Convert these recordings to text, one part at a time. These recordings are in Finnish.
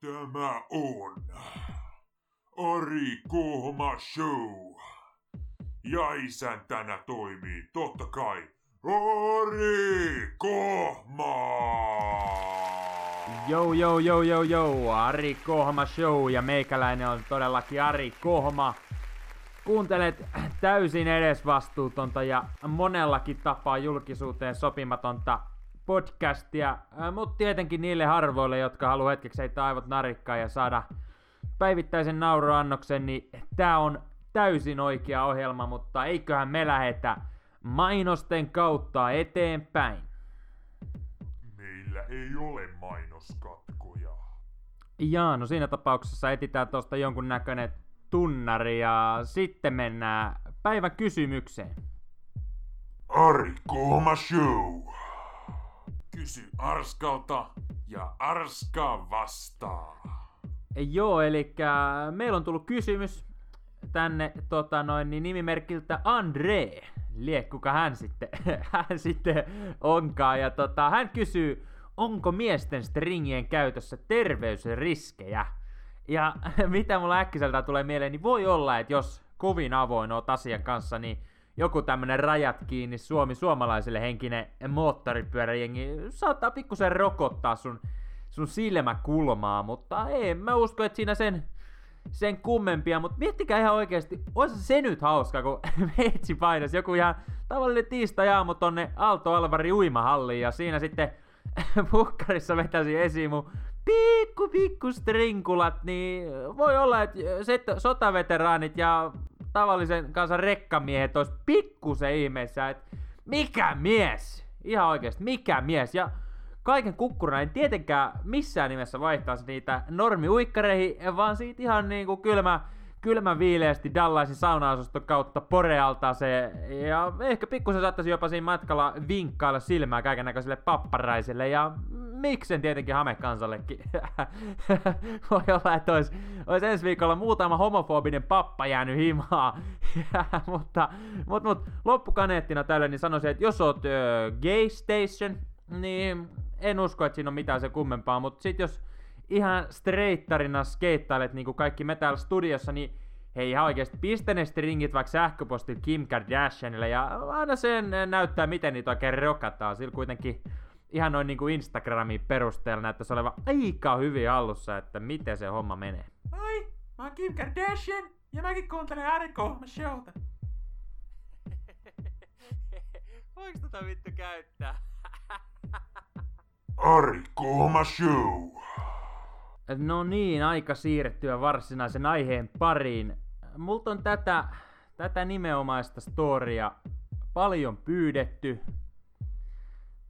Tämä on Ari Kohma Show. Ja isäntänä toimii totta kai Ari Kohma! Jou, jou, jou, jou, jou, Ari Kohma Show ja meikäläinen on todellakin Ari Kohma. Kuuntelet täysin edesvastuutonta ja monellakin tapaa julkisuuteen sopimatonta podcastia, mutta tietenkin niille harvoille, jotka haluaa hetkeksi heittää aivot narikkaan ja saada päivittäisen nauroannoksen, niin tää on täysin oikea ohjelma, mutta eiköhän me lähetä mainosten kautta eteenpäin. Meillä ei ole mainoskatkoja. Jaa, no siinä tapauksessa etitään tuosta jonkun näköinen tunnari ja sitten mennään päivän kysymykseen. Ari Show. Kysy Arskalta ja Arska vastaa. Joo, eli meillä on tullut kysymys tänne tota noin, niin nimimerkiltä Andre. Lie, kuka hän sitten, hän sitten onkaan. Ja tota, hän kysyy, onko miesten stringien käytössä terveysriskejä? Ja mitä mulla äkkiseltä tulee mieleen, niin voi olla, että jos kovin avoin oot asian kanssa, niin joku tämmönen rajat kiinni Suomi suomalaiselle henkinen moottoripyöräjengi saattaa pikkusen rokottaa sun, sun silmäkulmaa, mutta ei, mä usko, että siinä sen, sen kummempia, mutta miettikää ihan oikeasti, olisi se nyt hauska, kun meitsi painas joku ihan tavallinen tiistai-aamu tonne Alto Alvari uimahalliin ja siinä sitten pukkarissa vetäisi esiin mun pikku pikku strinkulat, niin voi olla, että sotaveteraanit ja tavallisen kansan rekkamiehet olisi pikkusen ihmeessä, että mikä mies? Ihan oikeasti, mikä mies? Ja kaiken kukkurana en tietenkään missään nimessä vaihtaisi niitä normiuikkareihin, vaan siitä ihan niinku kylmä, kylmän viileästi Dallasin sauna kautta se, ja ehkä pikkusen saattaisi jopa siinä matkalla vinkkailla silmää kaiken näköiselle papparaisille, ja miksen tietenkin hamekansallekin. Voi olla, että olisi, olisi ensi viikolla muutama homofobinen pappa jäänyt himaa. mutta, mutta, mutta loppukaneettina tälle niin sanoisin, että jos oot ö, gay station, niin en usko, että siinä on mitään se kummempaa, mutta sit jos ihan straighttarina skeittailet niin kuin kaikki me täällä studiossa, niin hei ihan oikeesti pistä ne stringit vaikka sähköpostilla Kim Kardashianille ja aina sen näyttää, miten niitä oikein rokataan. Sillä kuitenkin ihan noin niinku Instagramin perusteella näyttäisi olevan aika hyvin hallussa, että miten se homma menee. Moi, mä oon Kim Kardashian ja mäkin kuuntelen Ari Kohma showta. Voinko tota vittu käyttää? Ari Kohma Show. No niin, aika siirtyä varsinaisen aiheen pariin. Multa on tätä, tätä nimenomaista storia paljon pyydetty.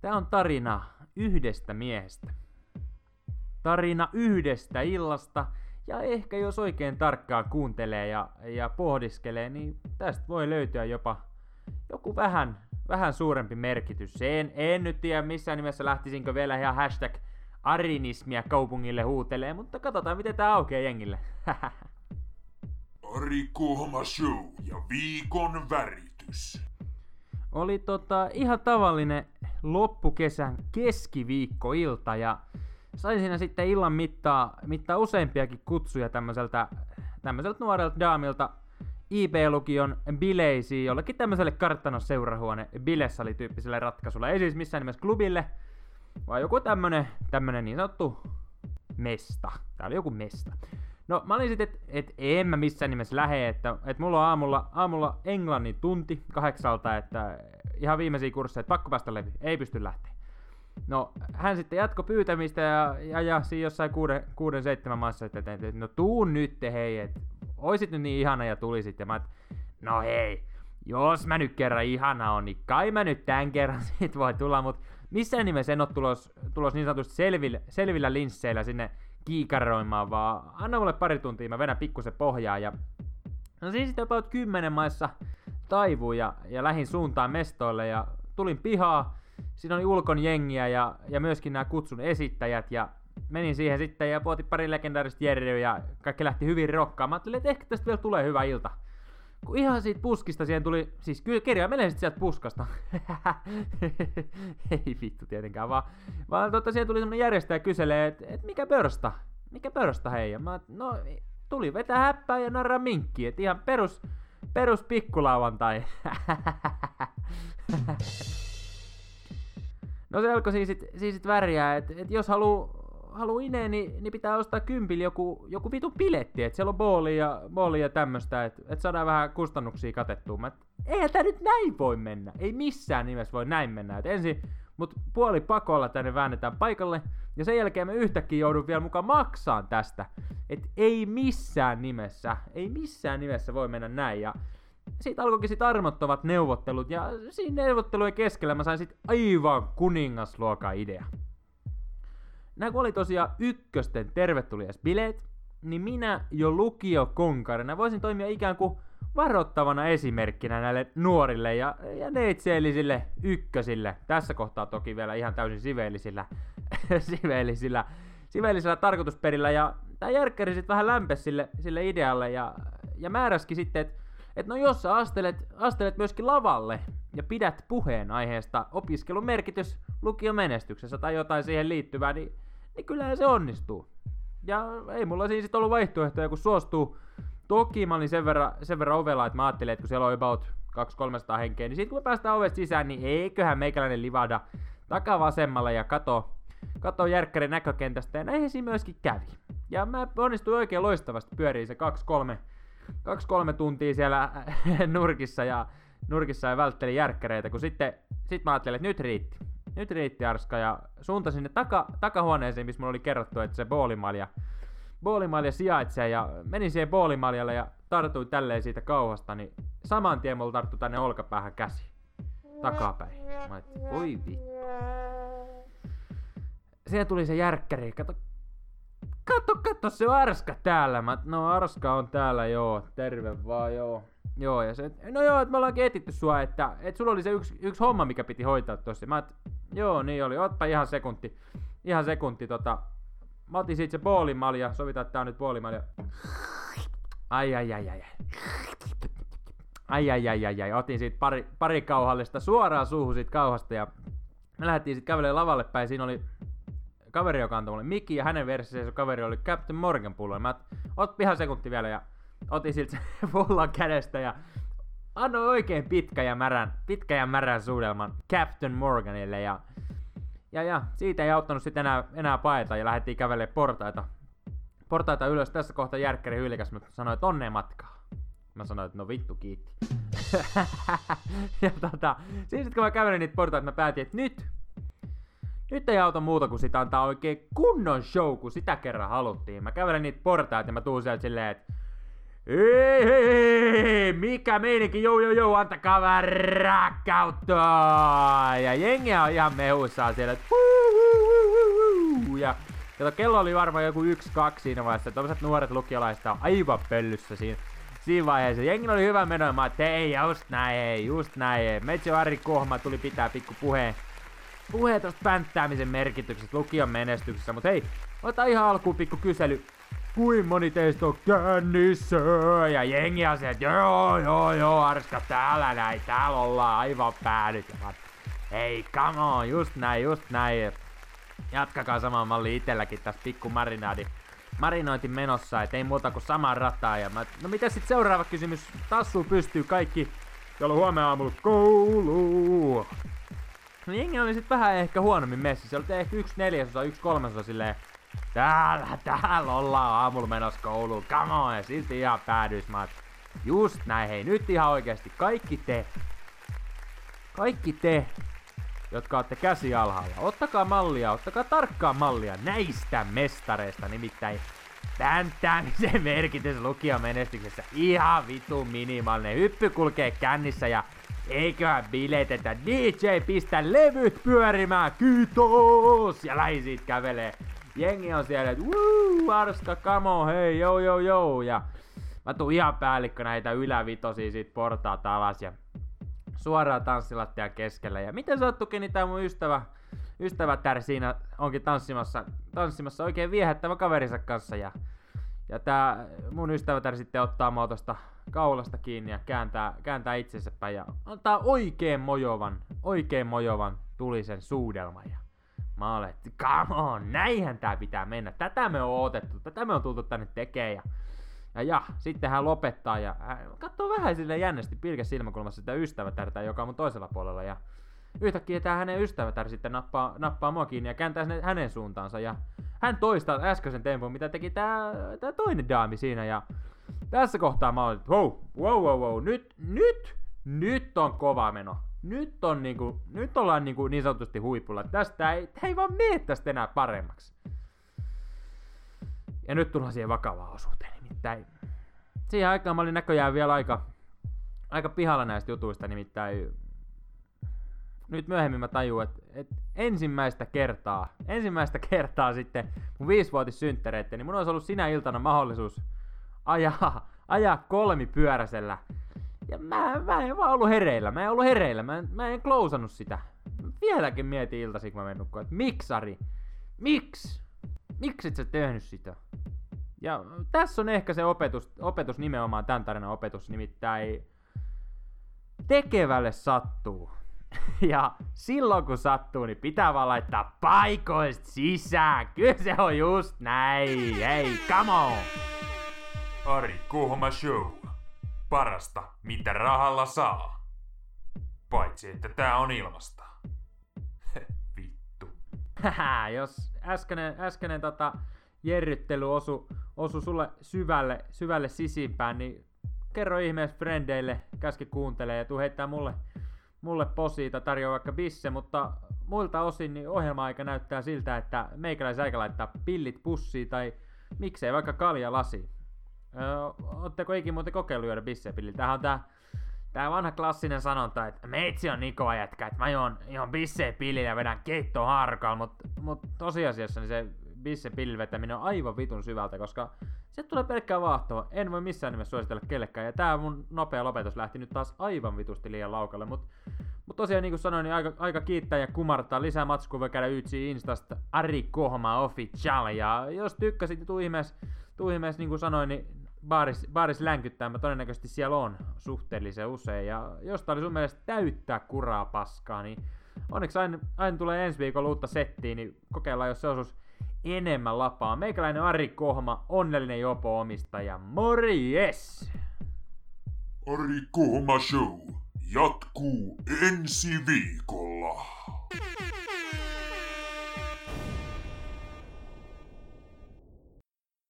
Tää on tarina yhdestä miehestä. Tarina yhdestä illasta, ja ehkä jos oikein tarkkaan kuuntelee ja, ja pohdiskelee, niin tästä voi löytyä jopa joku vähän, vähän suurempi merkitys. En, en nyt tiedä missään nimessä lähtisinkö vielä ihan hashtag arinismia kaupungille huutelee, mutta katsotaan miten tää aukeaa jengille. Ari Kohma Show ja viikon väritys. Oli tota ihan tavallinen loppukesän keskiviikkoilta ja sain siinä sitten illan mittaa, mittaa useampiakin kutsuja tämmöiseltä, tämmöiseltä nuorelta daamilta IP-lukion bileisiin, jollekin tämmöiselle karttanon seurahuone bilessali-tyyppiselle ratkaisulle. Ei siis missään nimessä klubille, vaan joku tämmönen, tämmönen niin sanottu mesta. Tää oli joku mesta. No mä olin sitten, että et en mä missään nimessä lähe, että et mulla on aamulla, aamulla englannin tunti kahdeksalta, että ihan viimeisiä kursseja, että pakko päästä levi, ei pysty lähteä. No, hän sitten jatko pyytämistä ja, ja, ja siinä jossain kuuden, kuuden seitsemän maassa, että, että, no tuu nyt hei, että oisit nyt niin ihana ja tulisit. Ja mä, että no hei, jos mä nyt kerran ihana on, niin kai mä nyt tämän kerran siitä voi tulla, mutta missään nimessä en ole tulos, tulos niin sanotusti selvillä, selvillä linsseillä sinne kiikaroimaan, vaan anna mulle pari tuntia, mä venän pikkusen pohjaa ja no siis sitten about kymmenen maissa taivuun ja, ja lähin suuntaan mestoille ja tulin pihaa, siinä oli ulkon jengiä ja, ja myöskin nämä kutsun esittäjät ja menin siihen sitten ja puotin pari legendaarista Jerryä ja kaikki lähti hyvin rokkaamaan. Mä ajattelin, että ehkä tästä vielä tulee hyvä ilta. Kun ihan siitä puskista siihen tuli, siis kyllä kirja menee sitten sieltä puskasta. Ei vittu tietenkään, vaan, vaan totta, siihen tuli semmonen järjestäjä kyselee, että et mikä pörsta? mikä pörstä hei? Ja mä, no tuli vetää häppää ja narraa minkkiä, et ihan perus, perus pikkulauantai. no se alkoi siis, siis sit väriä, että et jos haluu, haluu inee, niin, niin pitää ostaa kympillä joku, joku vitun piletti, että siellä on booli ja, booli ja tämmöstä, että et saadaan vähän kustannuksia katettua. Mä, et, eihän tää nyt näin voi mennä, ei missään nimessä voi näin mennä. Et ensin mut puoli pakolla tänne väännetään paikalle, ja sen jälkeen mä yhtäkkiä joudun vielä mukaan maksaan tästä. Et ei missään nimessä, ei missään nimessä voi mennä näin. Ja siitä alkoikin sit armottavat neuvottelut, ja siinä neuvottelujen keskellä mä sain sit aivan kuningasluokan idea. Nää kun oli tosiaan ykkösten tervetuliaisbileet, niin minä jo lukiokonkarina voisin toimia ikään kuin varoittavana esimerkkinä näille nuorille ja, ja neitseellisille ykkösille. Tässä kohtaa toki vielä ihan täysin siveellisillä, siveellisillä, siveellisillä tarkoitusperillä. Ja tämä järkkäri sitten vähän lämpesi sille, sille idealle ja, ja määräski sitten, että et no jos sä astelet, astelet myöskin lavalle ja pidät puheen aiheesta opiskelun merkitys lukiomenestyksessä tai jotain siihen liittyvää, niin, niin kyllähän se onnistuu. Ja ei mulla siinä sitten ollut vaihtoehtoja, kun suostuu. Toki mä olin sen verran, sen verran ovella, että mä ajattelin, että kun siellä on about 200-300 henkeä, niin sitten kun päästään ovesta sisään, niin eiköhän meikäläinen livada takavasemmalle ja kato, kato järkkärin näkökentästä, ja näinhän siinä myöskin kävi. Ja mä onnistuin oikein loistavasti pyöriin se 2-3 2-3 tuntia siellä nurkissa ja, nurkissa ja välttelin järkkäreitä, kun sitten sit mä ajattelin, että nyt riitti. Nyt riitti Arska ja suuntasin sinne taka, takahuoneeseen, missä mulla oli kerrottu, että se boolimalja, boolimalja sijaitsee ja menin siihen boolimaljalle ja tartuin tälleen siitä kauhasta, niin saman tien mulla tarttu tänne olkapäähän käsi. Takapäin. Mä ajattelin, voi vittu. Siihen tuli se järkkäri, kato, Katso, katso, se on Arska täällä. Mä, no Arska on täällä, joo. Terve vaan, joo. Joo, ja se, no joo, että me ollaan etitty sua, että, että sulla oli se yksi, yksi homma, mikä piti hoitaa tossa. Mä, et, joo, niin oli, otpa ihan sekunti, ihan sekunti, tota, mä otin siitä se boolimalja, sovitaan, että tää on nyt boolimalja. Ai, ai, ai, ai, ai. Ai, ai, ai, ai. Otin siitä pari, pari kauhallista suoraan suuhun siitä kauhasta ja me lähdettiin sitten kävelemään lavalle päin. Siinä oli kaveri, joka antoi mulle mikki, ja hänen versiossa kaveri oli Captain Morgan pullo. Mä ot ihan sekunti vielä, ja otin siltä se pullan kädestä, ja annoin oikein pitkä ja märän, pitkä ja märän suudelman Captain Morganille, ja, ja, ja siitä ei auttanut sitten enää, enää paeta, ja lähdettiin kävelemään portaita, portaita ylös. Tässä kohtaa järkkäri hylkäs, mutta sanoi, että onneen matkaa. Mä sanoin, että no vittu kiitti. ja tota, siis sit kun mä kävelin niitä portaita, mä päätin, että nyt nyt ei auta muuta kuin sitä antaa oikein kunnon show, kun sitä kerran haluttiin. Mä kävelen niitä portaat ja mä tuun sieltä silleen, että Hei, hei, hei, mikä meininki, joo, joo, joo, antakaa vähän rakkautta. Ja jengi on ihan mehuissaan siellä, Ja kato, kello oli varmaan joku yksi, kaksi siinä vaiheessa. Tuollaiset nuoret lukiolaiset on aivan pöllyssä siinä, siinä vaiheessa. Jengi oli hyvä meno mä että ei, just näin, ei, just näin. Metsi Ari Kohma tuli pitää pikku puheen puhe tosta pänttäämisen merkityksestä lukion menestyksessä, mutta hei, ota ihan alkuun pikku kysely. Kuin moni teistä on kännissä? Ja jengi on se, että joo, joo, joo, Arska, täällä näin, täällä ollaan aivan päädyt. Hei, come on, just näin, just näin. Jatkakaa samaan malliin itelläkin tässä pikku marinaadi marinointi menossa, et ei muuta kuin samaan rataan. Ja mä, no mitä sitten seuraava kysymys? Tassu pystyy kaikki, jolla huomenna aamulla koulu. No jengi oli sit vähän ehkä huonommin messissä. Oli ehkä yksi neljäsosa, yksi kolmasosa silleen, täällä, täällä ollaan aamulla menossa kouluun, come on, ja silti ihan oot, just näin, hei, nyt ihan oikeesti, kaikki te, kaikki te, jotka olette käsi alhaalla, ottakaa mallia, ottakaa tarkkaa mallia näistä mestareista, nimittäin pänttäämisen merkitys lukiomenestyksessä ihan vitu minimaalinen. Hyppy kulkee kännissä ja Eiköhän biletetä. DJ pistä levyt pyörimään. Kiitos. Ja lähi siitä kävelee. Jengi on siellä, että wuu, Arska, on, hei, joo, joo, joo. Ja mä tuun ihan päällikkö näitä ylävitosia siitä portaat alas ja suoraan tanssilattia keskellä. Ja miten sattukin, niin tää mun ystävä, ystävätär siinä onkin tanssimassa, tanssimassa oikein viehättävä kaverinsa kanssa. Ja, ja tää mun ystävätär sitten ottaa mua tosta kaulasta kiinni ja kääntää, kääntää itsensä päin ja antaa oikein mojovan, oikein mojovan tulisen suudelman. Ja Mä olen, että come on, näinhän tää pitää mennä. Tätä me on otettu, tätä me on tultu tänne tekemään. Ja, ja, ja sitten hän lopettaa ja katsoo vähän sille jännästi pilke silmäkulmassa sitä ystävätärtä, joka on mun toisella puolella. Ja yhtäkkiä tämä hänen ystävätär sitten nappaa, nappaa mua kiinni ja kääntää sinne hänen suuntaansa. Ja hän toistaa äskeisen tempun, mitä teki tää, tää toinen daami siinä. Ja tässä kohtaa mä olin, wow, wow, wow, wow, nyt, nyt, nyt on kova meno. Nyt on niinku, nyt ollaan niinku niin sanotusti huipulla. Tästä ei, ei vaan mene tästä enää paremmaksi. Ja nyt tullaan siihen vakavaan osuuteen. Nimittäin siihen aikaan mä olin näköjään vielä aika, aika pihalla näistä jutuista, nimittäin nyt myöhemmin mä tajuin, että, että ensimmäistä kertaa, ensimmäistä kertaa sitten mun viisivuotissynttäreitten, niin mun olisi ollut sinä iltana mahdollisuus ajaa, ajaa kolmipyöräisellä. Ja mä, mä en vaan ollut hereillä, mä en ollut hereillä, mä en, mä en klousannut sitä. Vieläkin mietin iltasi, kun mä menen nukkuun, että miksari, miksi? Miksi et sä tehnyt sitä? Ja tässä on ehkä se opetus, opetus nimenomaan tämän tarinan opetus, nimittäin tekevälle sattuu. Ja silloin kun sattuu, niin pitää vaan laittaa paikoista sisään. Kyllä se on just näin. Hei, come on! Ari Kuhma Show. Parasta, mitä rahalla saa. Paitsi, että tää on ilmasta. Vittu. Jos äskeinen, äskeinen tota, jerryttely osu, osu sulle syvälle, syvälle sisimpään, niin kerro ihmeessä frendeille, käski kuuntelee ja tuu heittää mulle, mulle posiita, tarjoa vaikka bisse, mutta muilta osin niin ohjelma-aika näyttää siltä, että meikäläisen aika laittaa pillit pussiin tai miksei vaikka kalja lasi. Öö, ootteko ikin muuten kokeillut juoda bissepilliä? Tämähän on tää, tää vanha klassinen sanonta, että meitsi on kova jätkä, että mä juon, juon bissepillillä ja vedän keittoon harkalla, mutta mut tosiasiassa niin se bissepillin vetäminen on aivan vitun syvältä, koska se tulee pelkkää vaahtoa. En voi missään nimessä suositella kellekään. Ja tää mun nopea lopetus lähti nyt taas aivan vitusti liian laukalle. Mut, mut tosiaan niin kuin sanoin, niin aika, aika kiittää ja kumartaa. Lisää matskua voi käydä Ytsi Instasta Ari Kohma Official. Ja jos tykkäsit, niin tuu ihmeessä, tuu ihmeessä niin kuin sanoin, niin baaris, baaris länkyttää. Mä todennäköisesti siellä on suhteellisen usein. Ja jos tää oli sun mielestä täyttää kuraa paskaa, niin onneksi aina, aina tulee ensi viikolla uutta settiä, niin kokeillaan, jos se osuus enemmän lapaa. Meikäläinen Ari Kohma, onnellinen Jopo-omistaja. Morjes! Ari Kuhma Show jatkuu ensi viikolla.